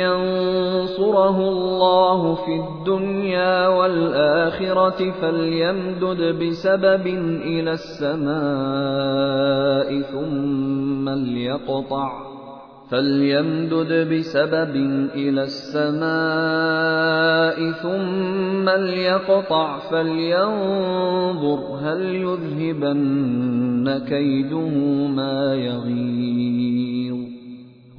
ينصره الله في الدنيا والآخرة فليمدد بسبب إلى السماء ثم ليقطع فليمدد بسبب إلى السماء ثم ليقطع فلينظر هل يذهبن كيده ما يغيظ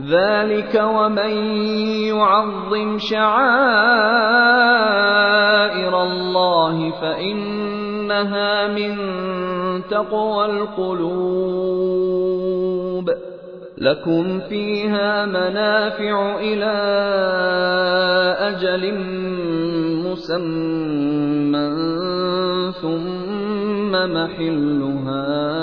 ذلك ومن يعظم شعائر الله فانها من تقوى القلوب لكم فيها منافع إلى أجل مسمى ثم محلها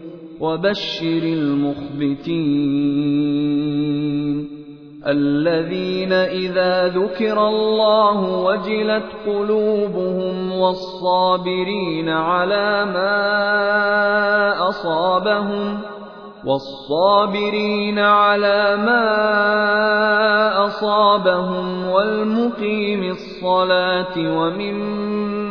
وبشر المخبتين الذين إذا ذكر الله وجلت قلوبهم والصابرين على ما أصابهم والصابرين على ما أصابهم والمقيم الصلاة ومما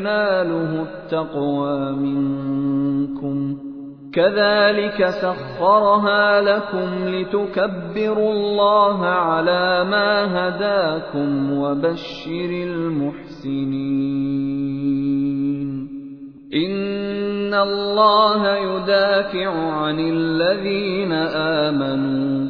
يناله التقوى منكم كذلك سخرها لكم لتكبروا الله على ما هداكم وبشر المحسنين. إن الله يدافع عن الذين آمنوا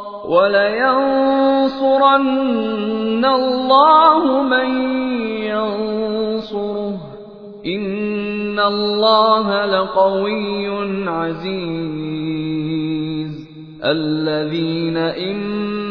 ولينصرن الله من ينصره. إن الله لقوي عزيز. الذين إن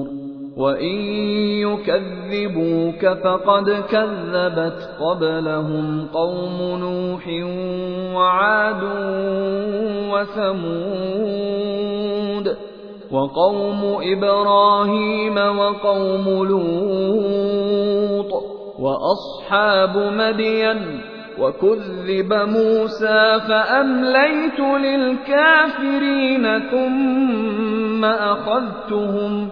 وإن يكذبوك فقد كذبت قبلهم قوم نوح وعاد وثمود وقوم إبراهيم وقوم لوط وأصحاب مدين وكذب موسى فأمليت للكافرين ثم أخذتهم ۖ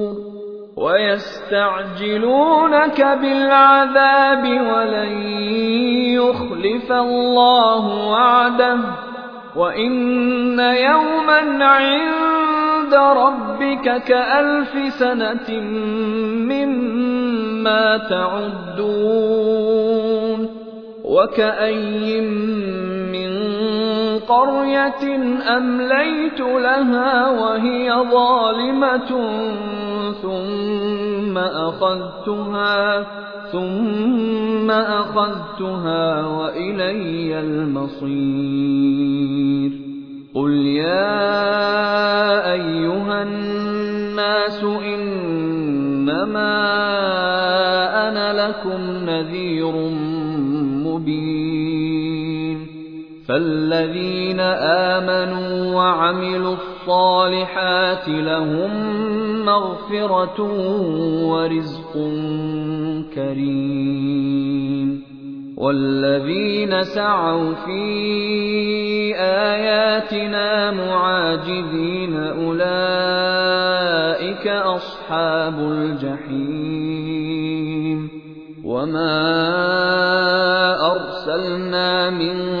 ويستعجلونك بالعذاب ولن يخلف الله وعده وإن يوما عند ربك كألف سنة مما تعدون وكاين من قرية أمليت لها وهي ظالمة ثم أخذتها ثم أخذتها وإلي المصير. قل يا أيها الناس إنما أنا لكم نذير فالذين آمنوا وعملوا الصالحات لهم مغفرة ورزق كريم والذين سعوا في آياتنا معاجزين أولئك أصحاب الجحيم وما أرسلنا من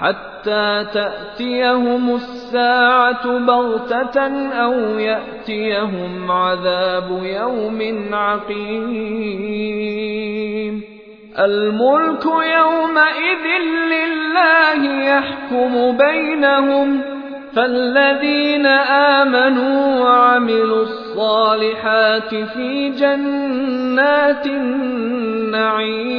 حتى تأتيهم الساعة بغتة أو يأتيهم عذاب يوم عقيم. الملك يومئذ لله يحكم بينهم فالذين آمنوا وعملوا الصالحات في جنات النعيم.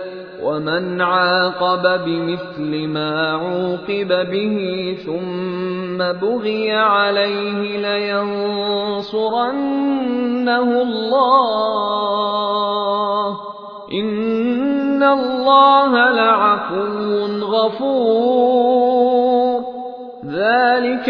ومن عاقب بمثل ما عوقب به ثم بغي عليه لينصرنه الله إن الله لعفو غفور ذلك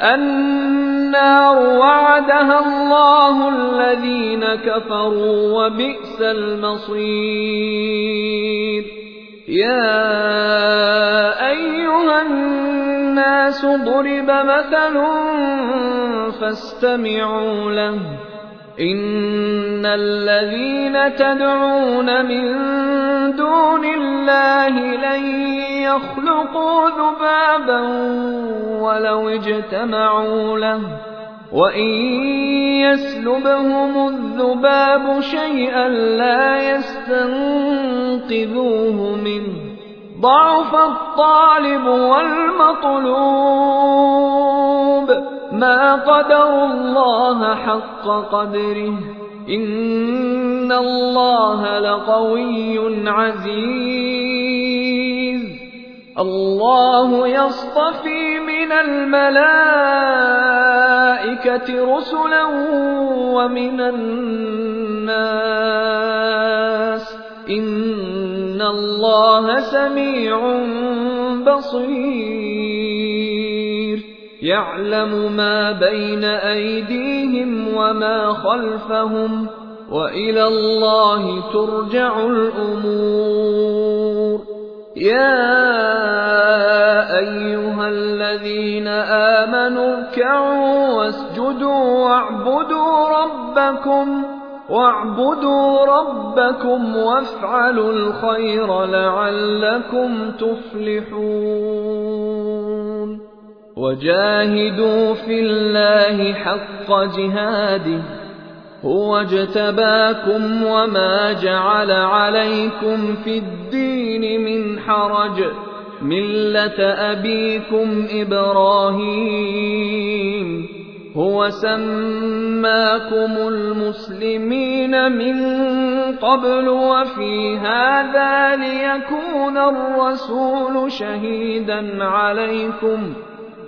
النار وعدها الله الذين كفروا وبئس المصير. يا أيها الناس ضرب مثل فاستمعوا له. إن الذين تدعون من دون الله لن يخلقوا ذبابا ولو اجتمعوا له. وإن يسلبهم الذباب شيئا لا يستنقذوه منه. ضعف الطالب والمطلوب. ما قدروا الله حق قدره. إن الله لقوي عزيز. الله يصطفي من الملائكة رسلا ومن الناس. إن الله سميع بصير. يعلم ما بين أيديهم وما خلفهم وإلى الله ترجع الأمور. يا أيها الذين آمنوا اركعوا واسجدوا واعبدوا ربكم واعبدوا ربكم وافعلوا الخير لعلكم تفلحون. وجاهدوا في الله حق جهاده. هو اجتباكم وما جعل عليكم في الدين من حرج. ملة أبيكم إبراهيم. هو سماكم المسلمين من قبل وفي هذا ليكون الرسول شهيدا عليكم.